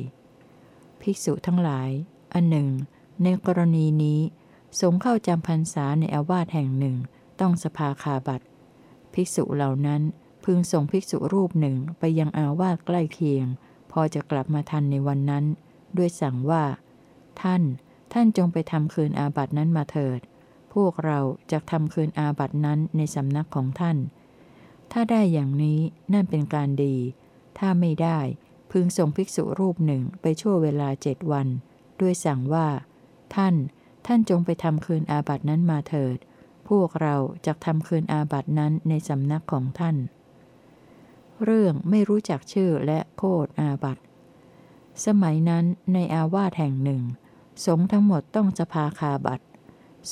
ภิกษุทั้งหลาย อันหนึ่ง ในกรณีนี้ สงเข้าจำพรรษาในอาวาสแห่งหนึ่ง ต้องสภาคาบัตภิกษุเหล่านั้นพึงส่งภิกษุรูปหนึ่งไปยังอาวาสใกล้เคียง พอจะกลับมาทันในวันนั้น ด้วยสั่งว่า ท่าน ท่านจงไปทำคืนอาบัตินั้นมาเถิด พวกเราจะทำคืนอาบัตินั้นในสำนักของท่าน ถ้าได้อย่างนี้นั่นเป็นการดี ถ้าไม่ได้พึงส่งภิกษุรูปหนึ่งไปชั่วเวลาเจ็ดวัน ด้วยสั่งว่า ท่าน ท่านจงไปทำคืนอาบัตินั้นมาเถิด พวกเราจะทำคืนอาบัตินั้นในสำนักของท่าน เรื่องไม่รู้จักชื่อและโคดอาบัตสมัยนั้นในอาวาสแห่งหนึ่ง สงทั้งหมดต้องจะพาคาบัต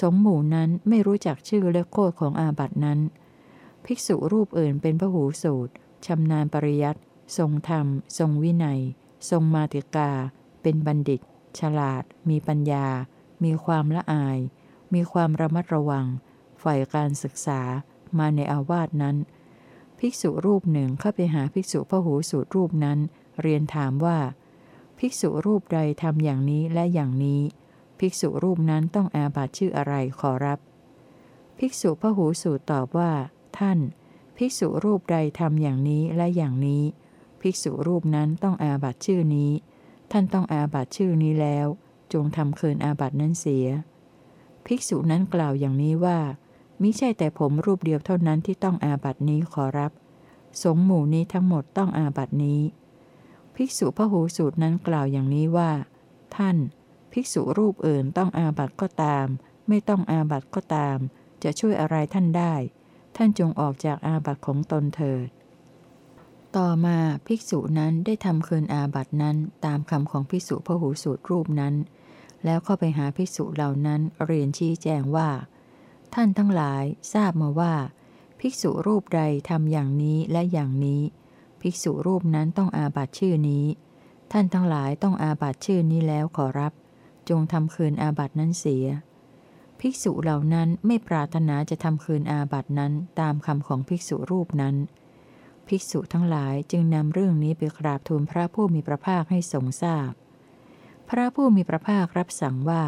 สงหมู่นั้นไม่รู้จักชื่อและโคดของอาบัตนั้น ภิกษุรูปอื่นเป็นพระหูสูตรชำนาญปริยัติทรงธรรม ทรงวินัย ทรงมาติกา เป็นบัณฑิต ฉลาด มีปัญญา มีความละอาย มีความระมัดระวัง ฝ่ายการศึกษามาในอาวาสนั้น ภิกษุรูปหนึ่งเข้าไปหาภิกษุพระหูสูตรรูปนั้น เรียนถามว่า ภิกษุรูปใดทำอย่างนี้และอย่างนี้ ภิกษุรูปนั้นต้องอาบัตชื่ออะไรขอรับ ภิกษุพหูสูตรตอบว่า ท่าน ภิกษุรูปใดทำอย่างนี้และอย่างนี้ ภิกษุรูปนั้นต้องอาบัตชื่อนี้ ท่านต้องอาบัตชื่อนี้แล้ว จงทำคืนอาบัตนั้นเสีย ภิกษุนั้นกล่าวอย่างนี้ว่ามิใช่แต่ผมรูปเดียวเท่านั้นที่ต้องอาบัตินี้ขอรับ สงหมู่นี้ทั้งหมดต้องอาบัตินี้ ภิกษุพหูสูตรนั้นกล่าวอย่างนี้ว่า ท่าน ภิกษุรูปอื่นต้องอาบัติก็ตาม ไม่ต้องอาบัติก็ตาม จะช่วยอะไรท่านได้ ท่านจงออกจากอาบัติของตนเถิด ต่อมาภิกษุนั้นได้ทำคืนอาบัตินั้นตามคำของภิกษุพหูสูตรรูปนั้น แล้วเข้าไปหาภิกษุเหล่านั้นเรียนชี้แจงว่า ท่านทั้งหลายทราบมาว่า ภิกษุรูปใดทำอย่างนี้และอย่างนี้ ภิกษุรูปนั้นต้องอาบัตชื่อนี้ ท่านทั้งหลายต้องอาบัตชื่อนี้แล้วขอรับ จงทำคืนอาบัตนั้นเสีย ภิกษุเหล่านั้นไม่ปรารถนาจะทำคืนอาบัตนั้นตามคำของภิกษุรูปนั้น ภิกษุทั้งหลายจึงนำเรื่องนี้ไปกราบทูลพระผู้มีพระภาคให้ทรงทราบพพระผู้มีพระภาครับสั่งว่า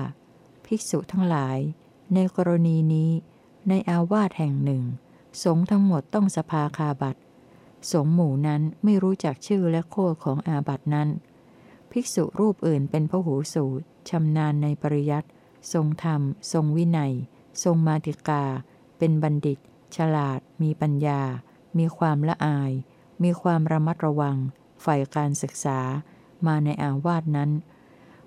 ภิกษุทั้งหลาย ในกรณีนี้ ในอาวาสแห่งหนึ่ง สงทั้งหมดต้องสภาคาบัต สงหมู่นั้นไม่รู้จักชื่อและโคดของอาบัตนั้น ภิกษุรูปอื่นเป็นพหูสูตรชำนาญในปริยัติทรงธรรม ทรงวินัย ทรงมาติกา เป็นบัณฑิต ฉลาด มีปัญญา มีความละอาย มีความระมัดระวัง ฝ่ายการศึกษา มาในอาวาสนั้น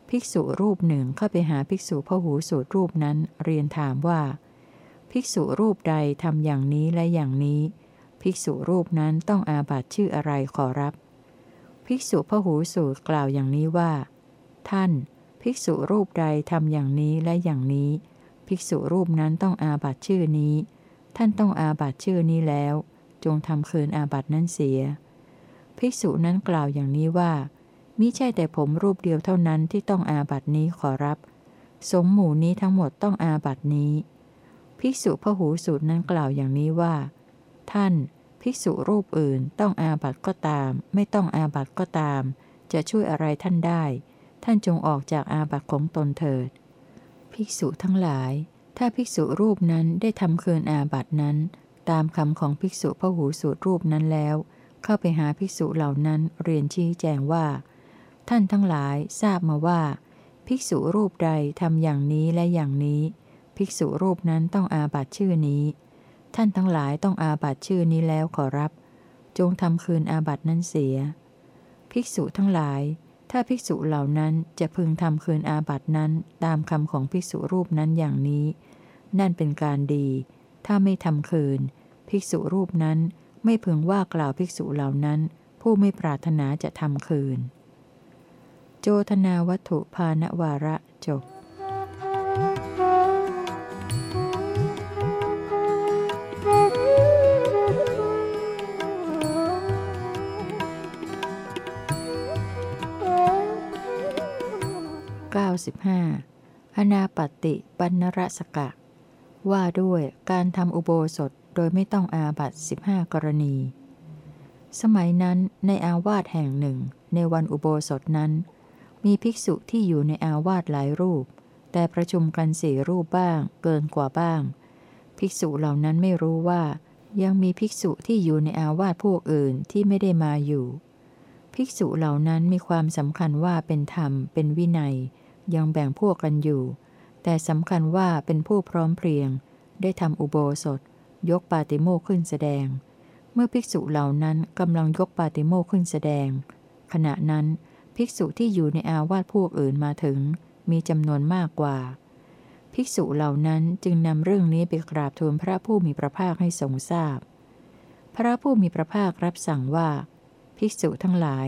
ภิกษุรูปหนึ่งเข้าไปหาภิกษุพหูสูตรรูปนั้นเรียนถามว่า ภิกษุรูปใดทำอย่างนี้และอย่างนี้ ภิกษุรูปนั้นต้องอาบัตชื่ออะไรขอรับ ภิกษุพหูสูตรกล่าวอย่างนี้ว่า ท่าน ภิกษุรูปใดทำอย่างนี้และอย่างนี้ ภิกษุรูปนั้นต้องอาบัตชื่อนี้ ท่านต้องอาบัตชื่อนี้แล้ว จงทำคืนอาบัตนั้นเสีย ภิกษุนั้นกล่าวอย่างนี้ว่ามิใช่แต่ผมรูปเดียวเท่านั้นที่ต้องอาบัตินี้ขอรับ สมหมู่นี้ทั้งหมดต้องอาบัตินี้ ภิกษุพหูสูตรนั้นกล่าวอย่างนี้ว่า ท่าน ภิกษุรูปอื่นต้องอาบัติก็ตาม ไม่ต้องอาบัติก็ตาม จะช่วยอะไรท่านได้ ท่านจงออกจากอาบัติของตนเถิด ภิกษุทั้งหลาย ถ้าภิกษุรูปนั้นได้ทำคืนอาบัตินั้น ตามคำของภิกษุพหูสูตรรูปนั้นแล้ว เข้าไปหาภิกษุเหล่านั้นเรียนชี้แจงว่า ท่านทั้งหลายทราบมาว่า ภิกษุรูปใดทำอย่างนี้และอย่างนี้ ภิกษุรูปนั้นต้องอาบัตชื่อนี้ ท่านทั้งหลายต้องอาบัตชื่อนี้แล้วขอรับ จงทำคืนอาบัตนั้นเสีย ภิกษุทั้งหลาย ถ้าภิกษุเหล่านั้นจะพึงทำคืนอาบัตนั้นตามคำของภิกษุรูปนั้นอย่างนี้ นั่นเป็นการดี ถ้าไม่ทำคืน ภิกษุรูปนั้นไม่พึงว่ากล่าวภิกษุเหล่านั้น ผู้ไม่ปรารถนาจะทำคืน โจทนาวัตถุภาณวาระจบ 95 อนาปติปันรสกะ ว่าด้วยการทำอุโบสถโดยไม่ต้องอาบัตสิบห้ากรณี สมัยนั้นในอาวาสแห่งหนึ่ง ในวันอุโบสถนั้น มีภิกษุที่อยู่ในอาวาสหลายรูป แต่ประชุมกันสี่รูปบ้าง เกินกว่าบ้าง ภิกษุเหล่านั้นไม่รู้ว่า ยังมีภิกษุที่อยู่ในอาวาสพวกอื่นที่ไม่ได้มาอยู่ ภิกษุเหล่านั้นมีความสำคัญว่าเป็นธรรมเป็นวินัย ยังแบ่งพวกกันอยู่ แต่สำคัญว่าเป็นผู้พร้อมเพรียง ได้ทำอุโบสถ ยกปาติโมขึ้นแสดง เมื่อภิกษุเหล่านั้นกำลังยกปาติโมข์ขึ้นแสดง ขณะนั้นภิกษุที่อยู่ในอาวาสพวกอื่นมาถึง มีจำนวนมากกว่า ภิกษุเหล่านั้นจึงนำเรื่องนี้ไปกราบทูลพระผู้มีพระภาคให้ทรงทราบพพระผู้มีพระภาครับสั่งว่า ภิกษุทั้งหลาย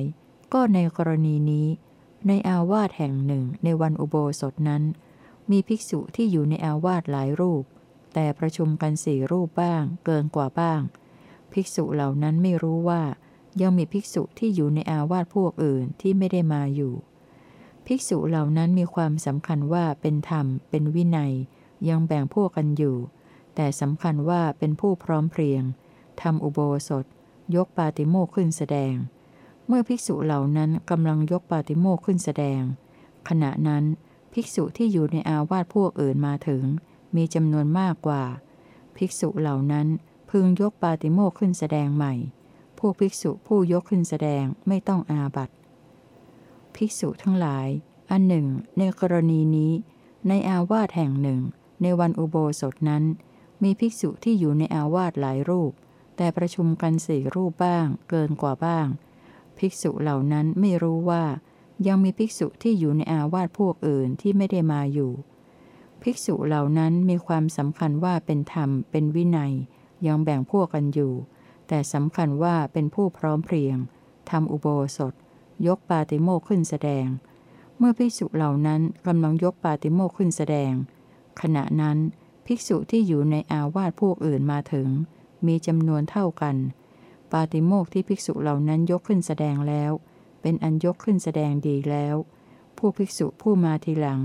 ก็ในกรณีนี้ ในอาวาสแห่งหนึ่งในวันอุโบสถนั้น มีภิกษุที่อยู่ในอาวาสหลายรูป แต่ประชุมกันสี่รูปบ้าง เกินกว่าบ้าง ภิกษุเหล่านั้นไม่รู้ว่า ยังมีภิกษุที่อยู่ในอาวาสพวกอื่นที่ไม่ได้มาอยู่ ภิกษุเหล่านั้นมีความสำคัญว่าเป็นธรรม เป็นวินัย ยังแบ่งพวกกันอยู่ แต่สำคัญว่าเป็นผู้พร้อมเพรียงทำอุโบสถ ยกปาติโมกข์ขึ้นแสดง เมื่อภิกษุเหล่านั้นกำลังยกปาติโมกขึ้นแสดง ขณะนั้นภิกษุที่อยู่ในอาวาสพวกอื่นมาถึง มีจำนวนมากกว่า ภิกษุเหล่านั้นพึงยกปาติโมกข์ขึ้นแสดงใหม่ พวกภิกษุผู้ยกขึ้นแสดงไม่ต้องอาบัตภิกษุทั้งหลาย อันหนึ่ง ในกรณีนี้ ในอาวาสแห่งหนึ่ง ในวันอุโบสถนั้น มีภิกษุที่อยู่ในอาวาสหลายรูป แต่ประชุมกันสี่รูปบ้าง เกินกว่าบ้าง ภิกษุเหล่านั้นไม่รู้ว่า ยังมีภิกษุที่อยู่ในอาวาสพวกอื่นที่ไม่ได้มาอยู่ ภิกษุเหล่านั้นมีความสำคัญว่าเป็นธรรม เป็นวินัย ยังแบ่งพวกกันอยู่ แต่สำคัญว่าเป็นผู้พร้อมเพรียงทำอุโบสถ ยกปาติโมกขึ้นแสดง เมื่อภิกษุเหล่านั้นกำลังยกปาติโมกข์ขึ้นแสดง ขณะนั้น ภิกษุที่อยู่ในอาวาสพวกอื่นมาถึง มีจำนวนเท่ากัน ปาติโมกข์ที่ภิกษุเหล่านั้นยกขึ้นแสดงแล้ว เป็นอันยกขึ้นแสดงดีแล้วพวกภิกษุผู้มาทีหลัง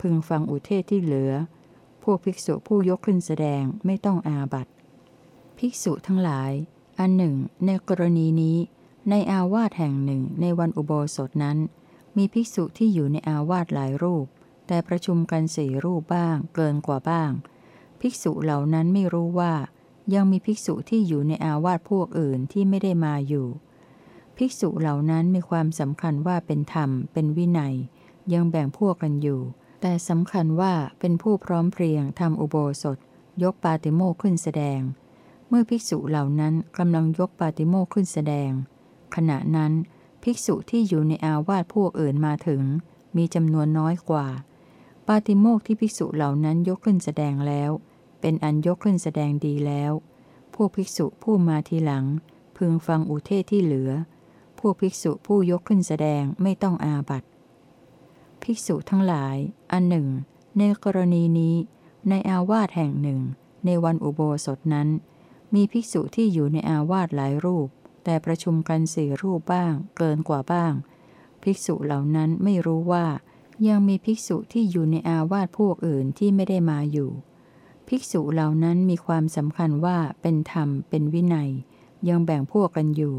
พึงฟังอุเทศที่เหลือพวกภิกษุผู้ยกขึ้นแสดงไม่ต้องอาบัตภิกษุทั้งหลาย อันหนึ่ง ในกรณีนี้ ในอาวาสแห่งหนึ่งในวันอุโบสถนั้น มีภิกษุที่อยู่ในอาวาสหลายรูป แต่ประชุมกันสี่รูปบ้าง เกินกว่าบ้าง ภิกษุเหล่านั้นไม่รู้ว่า ยังมีภิกษุที่อยู่ในอาวาสพวกอื่นที่ไม่ได้มาอยู่ ภิกษุเหล่านั้นมีความสำคัญว่าเป็นธรรม เป็นวินัย ยังแบ่งพวกกันอยู่ แต่สำคัญว่าเป็นผู้พร้อมเพรียงทำอุโบสถ ยกปาติโมขึ้นแสดง เมื่อภิกษุเหล่านั้นกำลังยกปาติโมขึ้นแสดง ขณะนั้น ภิกษุที่อยู่ในอาวาสพวกอื่นมาถึง มีจำนวนน้อยกว่า ปาติโมกที่ภิกษุเหล่านั้นยกขึ้นแสดงแล้ว เป็นอันยกขึ้นแสดงดีแล้ว พวกภิกษุผู้มาทีหลัง พึงฟังอุเทศที่เหลือ พวกภิกษุผู้ยกขึ้นแสดงไม่ต้องอาบัตภิกษุทั้งหลาย อันหนึ่ง ในกรณีนี้ ในอาวาสแห่งหนึ่ง ในวันอุโบสถนั้น มีภิกษุที่อยู่ในอาวาสหลายรูป แต่ประชุมกันสี่รูปบ้าง เกินกว่าบ้าง ภิกษุเหล่านั้นไม่รู้ว่า ยังมีภิกษุที่อยู่ในอาวาสพวกอื่นที่ไม่ได้มาอยู่ ภิกษุเหล่านั้นมีความสำคัญว่าเป็นธรรม เป็นวินัย ยังแบ่งพวกกันอยู่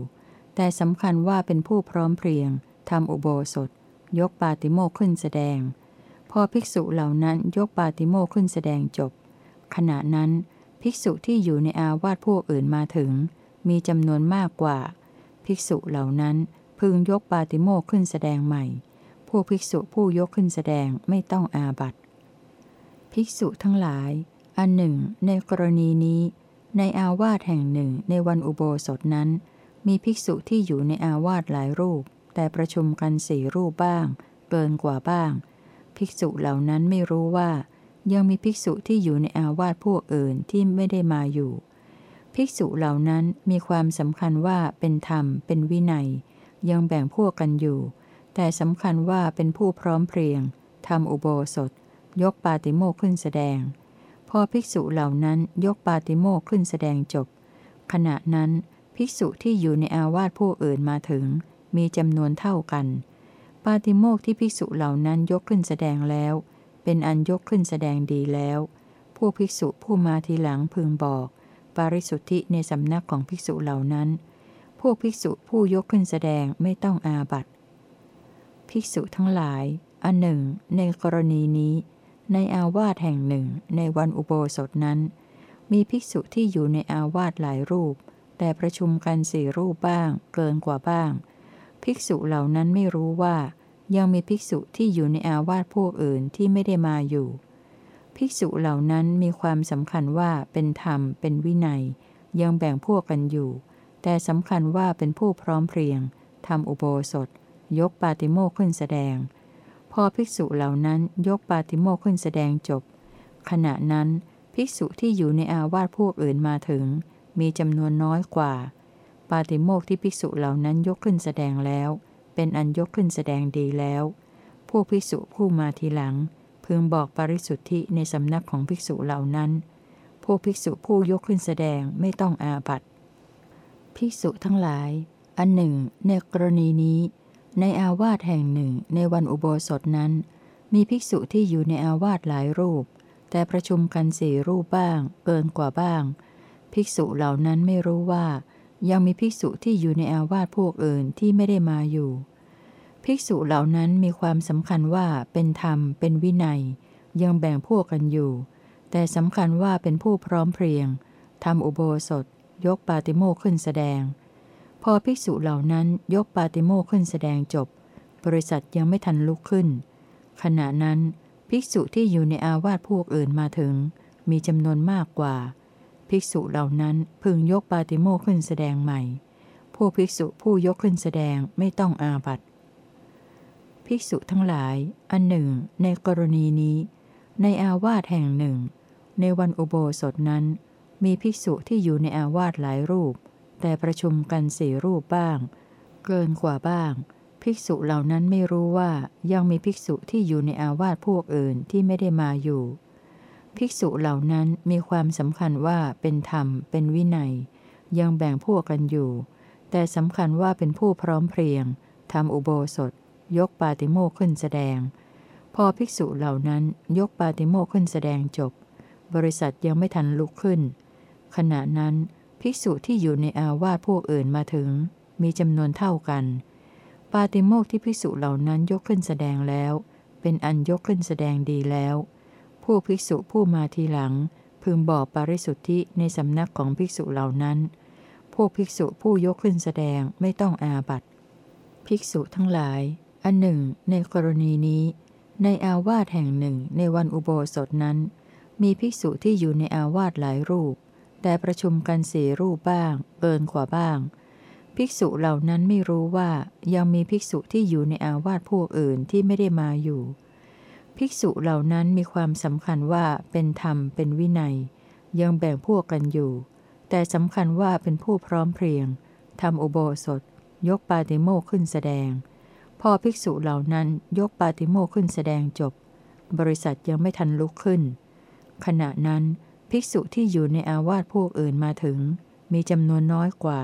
แต่สำคัญว่าเป็นผู้พร้อมเพรียงทำอุโบสถ ยกปาติโมกขึ้นแสดง พอภิกษุเหล่านั้นยกปาติโมกขึ้นแสดงจบ ขณะนั้น ภิกษุที่อยู่ในอาวาสพวกอื่นมาถึง มีจำนวนมากกว่า ภิกษุเหล่านั้นพึงยกปาติโมกขึ้นแสดงใหม่พวกภิกษุผู้ยกขึ้นแสดงไม่ต้องอาบัตภิกษุทั้งหลาย อันหนึ่ง ในกรณีนี้ ในอาวาสแห่งหนึ่งในวันอุโบสถนั้น มีภิกษุที่อยู่ในอาวาสหลายรูป แต่ประชุมกันสี่รูปบ้าง เกินกว่าบ้าง ภิกษุเหล่านั้นไม่รู้ว่า ยังมีภิกษุที่อยู่ในอาวาสพวกอื่นที่ไม่ได้มาอยู่ ภิกษุเหล่านั้นมีความสำคัญว่าเป็นธรรม เป็นวินัย ยังแบ่งพวกกันอยู่ แต่สำคัญว่าเป็นผู้พร้อมเพรียงทำอุโบสถ ยกปาติโมกข์ขึ้นแสดง พอภิกษุเหล่านั้นยกปาติโมกขึ้นแสดงจบ ขณะนั้นภิกษุที่อยู่ในอาวาสผู้อื่นมาถึง มีจำนวนเท่ากัน ปาติโมกที่ภิกษุเหล่านั้นยกขึ้นแสดงแล้ว เป็นอันยกขึ้นแสดงดีแล้ว ผู้ภิกษุผู้มาทีหลังพึงบอก ปาริสุทธิในสำนักของภิกษุเหล่านั้น พวกภิกษุผู้ยกขึ้นแสดงไม่ต้องอาบัตภิกษุทั้งหลาย อันหนึ่ง ในกรณีนี้ ในอาวาสแห่งหนึ่ง ในวันอุโบสถนั้น มีภิกษุที่อยู่ในอาวาสหลายรูป แต่ประชุมกันสี่รูปบ้าง เกินกว่าบ้าง ภิกษุเหล่านั้นไม่รู้ว่า ยังมีภิกษุที่อยู่ในอาวาสพวกอื่นที่ไม่ได้มาอยู่ ภิกษุเหล่านั้นมีความสำคัญว่าเป็นธรรม เป็นวินัย ยังแบ่งพวกกันอยู่ แต่สำคัญว่าเป็นผู้พร้อมเพรียงทำอุโบสถ ยกปาติโมกขึ้นแสดง อภิกษุเหล่านั้นยกปาติโมกขึ้นแสดงจบ ขณะนั้นภิกษุที่อยู่ในอาวาสพวกอื่นมาถึง มีจำนวนน้อยกว่า ปาติโมกที่ภิกษุเหล่านั้นยกขึ้นแสดงแล้ว เป็นอันยกขึ้นแสดงดีแล้วพวกภิกษุผู้มาทีหลัง พึงบอกปริสุทธิในสำนักของภิกษุเหล่านั้นพวกภิกษุผู้ยกขึ้นแสดงไม่ต้องอาบัตภิกษุทั้งหลาย อันหนึ่ง ในกรณีนี้ ในอาวาสแห่งหนึ่งในวันอุโบสถนั้น มีภิกษุที่อยู่ในอาวาสหลายรูป แต่ประชุมกันสี่รูปบ้าง เกินกว่าบ้าง ภิกษุเหล่านั้นไม่รู้ว่า ยังมีภิกษุที่อยู่ในอาวาสพวกอื่นที่ไม่ได้มาอยู่ ภิกษุเหล่านั้นมีความสำคัญว่าเป็นธรรม เป็นวินัย ยังแบ่งพวกกันอยู่ แต่สำคัญว่าเป็นผู้พร้อมเพรียงทำอุโบสถ ยกปาติโมขึ้นแสดง อภิกษุเหล่านั้นยกปาติโมขึ้นแสดงจบ บริษัทยังไม่ทันลุกขึ้น ขณะนั้นภิกษุที่อยู่ในอาวาสพวกอื่นมาถึง มีจำนวนมากกว่า ภิกษุเหล่านั้นพึงยกปาติโมขึ้นแสดงใหม่ ผู้ภิกษุผู้ยกขึ้นแสดงไม่ต้องอาบัตภิกษุทั้งหลาย อันหนึ่ง ในกรณีนี้ ในอาวาสแห่งหนึ่ง ในวันอุโบสถนั้น มีภิกษุที่อยู่ในอาวาสหลายรูป แต่ประชุมกันสี่รูปบ้าง เกินกว่าบ้าง ภิกษุเหล่านั้นไม่รู้ว่ายังมีภิกษุที่อยู่ในอาวาสพวกอื่นที่ไม่ได้มาอยู่ ภิกษุเหล่านั้นมีความสำคัญว่าเป็นธรรม เป็นวินัย ยังแบ่งพวกกันอยู่ แต่สำคัญว่าเป็นผู้พร้อมเพรียงทำอุโบสถ ยกปาติโมกขึ้นแสดง พอภิกษุเหล่านั้นยกปาติโมกขึ้นแสดงจบ บริษัทยังไม่ทันลุกขึ้น ขณะนั้น ภิกษุที่อยู่ในอาวาสพวกอื่นมาถึง มีจำนวนเท่ากัน ปาติโมกที่ภิกษุเหล่านั้นยกขึ้นแสดงแล้ว เป็นอันยกขึ้นแสดงดีแล้ว ผู้ภิกษุผู้มาทีหลัง พึงบอกปาริสุทธิในสำนักของภิกษุเหล่านั้น พวกภิกษุผู้ยกขึ้นแสดงไม่ต้องอาบัตภิกษุทั้งหลาย อันหนึ่ง ในกรณีนี้ ในอาวาสแห่งหนึ่งในวันอุโบสถนั้น มีภิกษุที่อยู่ในอาวาสหลายรูป แต่ประชุมกันสี่รูปบ้าง เกินกว่าบ้าง ภิกษุเหล่านั้นไม่รู้ว่ายังมีภิกษุที่อยู่ในอาวาสพวกอื่นที่ไม่ได้มาอยู่ ภิกษุเหล่านั้นมีความสำคัญว่าเป็นธรรมเป็นวินัย ยังแบ่งพวกกันอยู่ แต่สำคัญว่าเป็นผู้พร้อมเพรียงทำอุโบสถ ยกปาติโมขึ้นแสดง พอภิกษุเหล่านั้นยกปาติโมขึ้นแสดงจบ บริษัทยังไม่ทันลุกขึ้น ขณะนั้น ภิกษุที่อยู่ในอาวาสพวกอื่นมาถึง มีจำนวนน้อยกว่า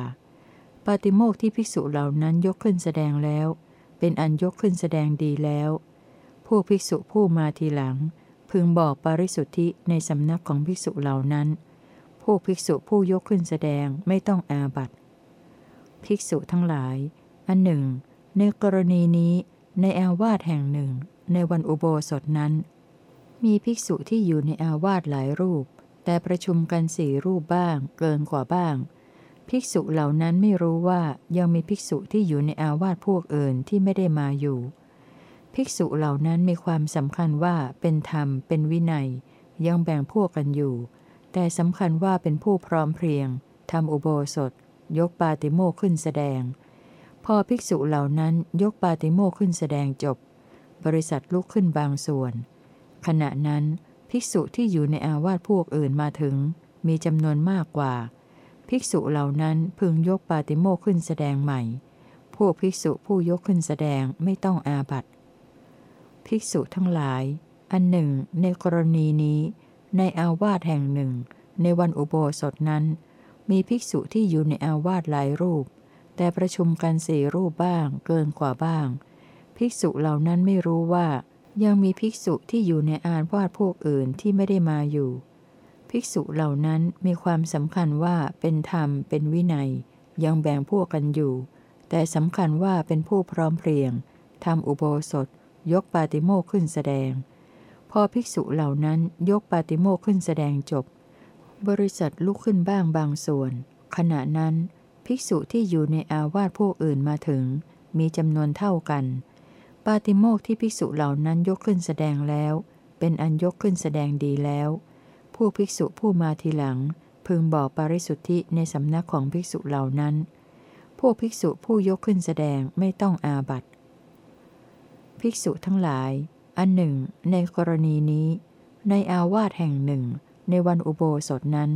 ปาติโมกที่ภิกษุเหล่านั้นยกขึ้นแสดงแล้ว เป็นอันยกขึ้นแสดงดีแล้ว พวกภิกษุผู้มาทีหลัง พึงบอกปริสุทธิในสำนักของภิกษุเหล่านั้น พวกภิกษุผู้ยกขึ้นแสดงไม่ต้องอาบัตภิกษุทั้งหลาย อันหนึ่ง ในกรณีนี้ในอาวาสแห่งหนึ่ง ในวันอุโบสถนั้น มีภิกษุที่อยู่ในอาวาสหลายรูป แต่ประชุมกันสี่รูปบ้าง เกินกว่าบ้าง ภิกษุเหล่านั้นไม่รู้ว่ายังมีภิกษุที่อยู่ในอาวาสพวกอื่นที่ไม่ได้มาอยู่ ภิกษุเหล่านั้นมีความสำคัญว่าเป็นธรรม เป็นวินัย ยังแบ่งพวกกันอยู่ แต่สำคัญว่าเป็นผู้พร้อมเพรียงทำอุโบสถ ยกปาติโมขึ้นแสดง พอภิกษุเหล่านั้นยกปาติโมขึ้นแสดงจบ บริษัทลุกขึ้นบางส่วน ขณะนั้น ภิกษุที่อยู่ในอาวาสพวกอื่นมาถึง มีจำนวนมากกว่า ภิกษุเหล่านั้นพึงยกปาติโมกขึ้นแสดงใหม่ พวกภิกษุผู้ยกขึ้นแสดงไม่ต้องอาบัตภิกษุทั้งหลาย อันหนึ่ง ในกรณีนี้ ในอาวาสแห่งหนึ่ง ในวันอุโบสถนั้น มีภิกษุที่อยู่ในอาวาสหลายรูป แต่ประชุมกันสี่รูปบ้าง เกินกว่าบ้าง ภิกษุเหล่านั้นไม่รู้ว่า ยังมีภิกษุที่อยู่ในอานวาดพวกอื่นที่ไม่ได้มาอยู่ ภิกษุเหล่านั้นมีความสำคัญว่าเป็นธรรมเป็นวินัย ยังแบ่งพวกกันอยู่ แต่สำคัญว่าเป็นผู้พร้อมเพรียงทำอุโบสถ ยกปาติโมกขึ้นแสดง พอภิกษุเหล่านั้นยกปาติโมกขึ้นแสดงจบ บริษัทลุกขึ้นบ้างบางส่วน ขณะนั้น ภิกษุที่อยู่ในอาวาสพวกอื่นมาถึง มีจำนวนเท่ากัน ปาติโมกที่ภิกษุเหล่านั้นยกขึ้นแสดงแล้ว เป็นอันยกขึ้นแสดงดีแล้ว ผู้ภิกษุผู้มาทีหลัง พึงบอกปริสุทธิในสำนักของภิกษุเหล่านั้นพวกภิกษุผู้ยกขึ้นแสดงไม่ต้องอาบัตภิกษุทั้งหลาย อันหนึ่ง ในกรณีนี้ ในอาวาสแห่งหนึ่ง ในวันอุโบสถนั้น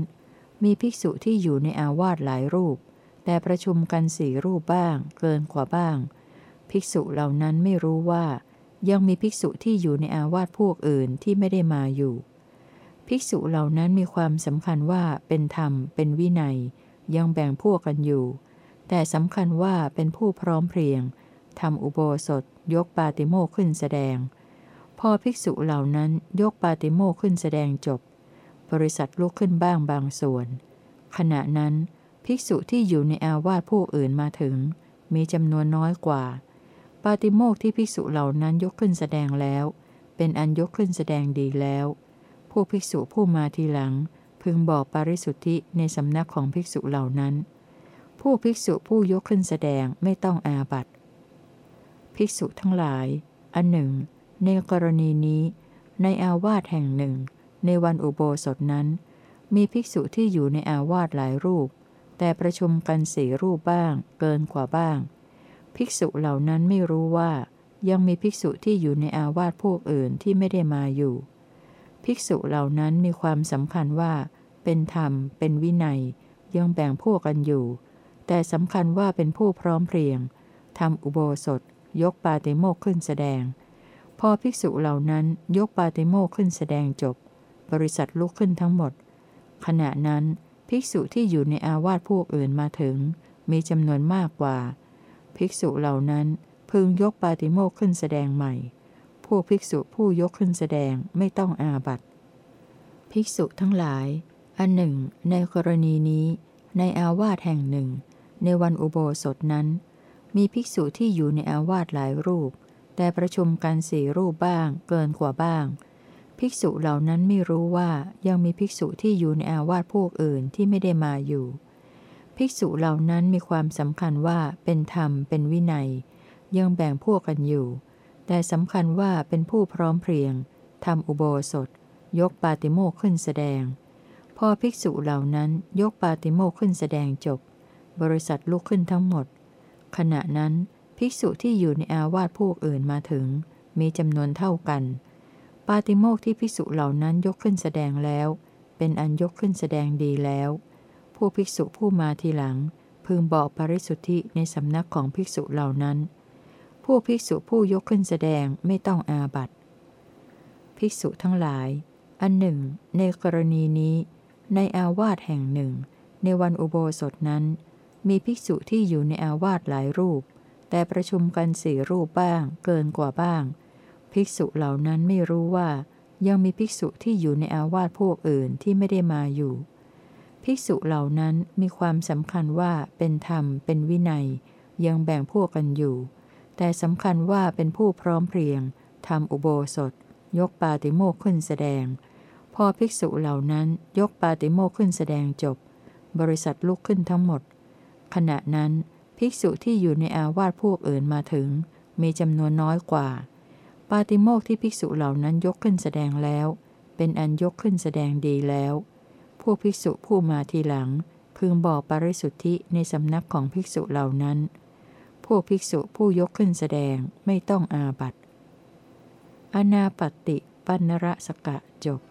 มีภิกษุที่อยู่ในอาวาสหลายรูป แต่ประชุมกันสี่รูปบ้าง เกินกว่าบ้าง ภิกษุเหล่านั้นไม่รู้ว่า ยังมีภิกษุที่อยู่ในอาวาสพวกอื่นที่ไม่ได้มาอยู่ ภิกษุเหล่านั้นมีความสำคัญว่าเป็นธรรม เป็นวินัย ยังแบ่งพวกกันอยู่ แต่สำคัญว่าเป็นผู้พร้อมเพรียงทำอุโบสถ ยกปาติโมกขึ้นแสดง พอภิกษุเหล่านั้นยกปาติโมกขึ้นแสดงจบ บริษัทลุกขึ้นบ้างบางส่วน ขณะนั้น ภิกษุที่อยู่ในอาวาสผู้อื่นมาถึง มีจำนวนน้อยกว่า ปาติโมกที่ภิกษุเหล่านั้นยกขึ้นแสดงแล้ว เป็นอันยกขึ้นแสดงดีแล้ว ผู้ภิกษุผู้มาทีหลัง พึงบอกปาริสุทธิในสำนักของภิกษุเหล่านั้น ผู้ภิกษุผู้ยกขึ้นแสดงไม่ต้องอาบัตภิกษุทั้งหลาย อันหนึ่ง ในกรณีนี้ ในอาวาสแห่งหนึ่ง ในวันอุโบสถนั้น มีภิกษุที่อยู่ในอาวาสหลายรูป แต่ประชุมกันสี่รูปบ้าง เกินกว่าบ้าง ภิกษุเหล่านั้นไม่รู้ว่า ยังมีภิกษุที่อยู่ในอาวาสพวกอื่นที่ไม่ได้มาอยู่ ภิกษุเหล่านั้นมีความสำคัญว่า เป็นธรรม เป็นวินัย ยังแบ่งพวกกันอยู่ แต่สำคัญว่าเป็นผู้พร้อมเพรียงทำอุโบสถ ยกปาติโมกขึ้นแสดง พอภิกษุเหล่านั้นยกปาติโมกขึ้นแสดงจบ บริษัทลุกขึ้นทั้งหมด ขณะนั้น ภิกษุที่อยู่ในอาวาสพวกอื่นมาถึง มีจำนวนมากกว่า ภิกษุเหล่านั้นพึงยกปาติโมกขึ้นแสดงใหม่ พวกภิกษุผู้ยกขึ้นแสดงไม่ต้องอาบัตภิกษุทั้งหลาย อันหนึ่ง ในกรณีนี้ ในอาวาสแห่งหนึ่ง ในวันอุโบสถนั้น มีภิกษุที่อยู่ในอาวาสหลายรูป แต่ประชุมกันสี่รูปบ้าง เกินกว่าบ้าง ภิกษุเหล่านั้นไม่รู้ว่ายังมีภิกษุที่อยู่ในอาวาสพวกอื่นที่ไม่ได้มาอยู่ ภิกษุเหล่านั้นมีความสำคัญว่าเป็นธรรมเป็นวินัย ยังแบ่งพวกกันอยู่ แต่สำคัญว่าเป็นผู้พร้อมเพรียงทำอุโบสถ ยกปาติโมกขึ้นแสดง พอภิกษุเหล่านั้นยกปาติโมกขึ้นแสดงจบ บริษัทลุกขึ้นทั้งหมด ขณะนั้นภิกษุที่อยู่ในอาวาสพวกอื่นมาถึง มีจำนวนเท่ากัน ปาติโมกที่ภิกษุเหล่านั้นยกขึ้นแสดงแล้ว เป็นอันยกขึ้นแสดงดีแล้ว ผู้ภิกษุผู้มาทีหลัง พึงบอกปริสุทธิในสำนักของภิกษุเหล่านั้น ผู้ภิกษุผู้ยกขึ้นแสดงไม่ต้องอาบัตภิกษุทั้งหลาย อันหนึ่ง ในกรณีนี้ ในอาวาสแห่งหนึ่ง ในวันอุโบสถนั้น มีภิกษุที่อยู่ในอาวาสหลายรูป แต่ประชุมกันสี่รูปบ้าง เกินกว่าบ้าง ภิกษุเหล่านั้นไม่รู้ว่ายังมีภิกษุที่อยู่ในอาวาสพวกอื่นที่ไม่ได้มาอยู่ ภิกษุเหล่านั้นมีความสำคัญว่าเป็นธรรม เป็นวินัย ยังแบ่งพวกกันอยู่ แต่สำคัญว่าเป็นผู้พร้อมเพรียงทำอุโบสถ ยกปาติโมกขึ้นแสดง พอภิกษุเหล่านั้นยกปาติโมกขึ้นแสดงจบ บริษัทลุกขึ้นทั้งหมด ขณะนั้น ภิกษุที่อยู่ในอาวาสพวกอื่นมาถึง มีจำนวนน้อยกว่า ปาติโมกที่ภิกษุเหล่านั้นยกขึ้นแสดงแล้ว เป็นอันยกขึ้นแสดงดีแล้ว วกภิกษุผู้มาทีหลัง พึงบอกปริสุทธิในสำนักของภิกษุเหล่านั้น พวกภิกษุผู้ยกขึ้นแสดงไม่ต้องอาบัตอนาปติปันระสกะจบ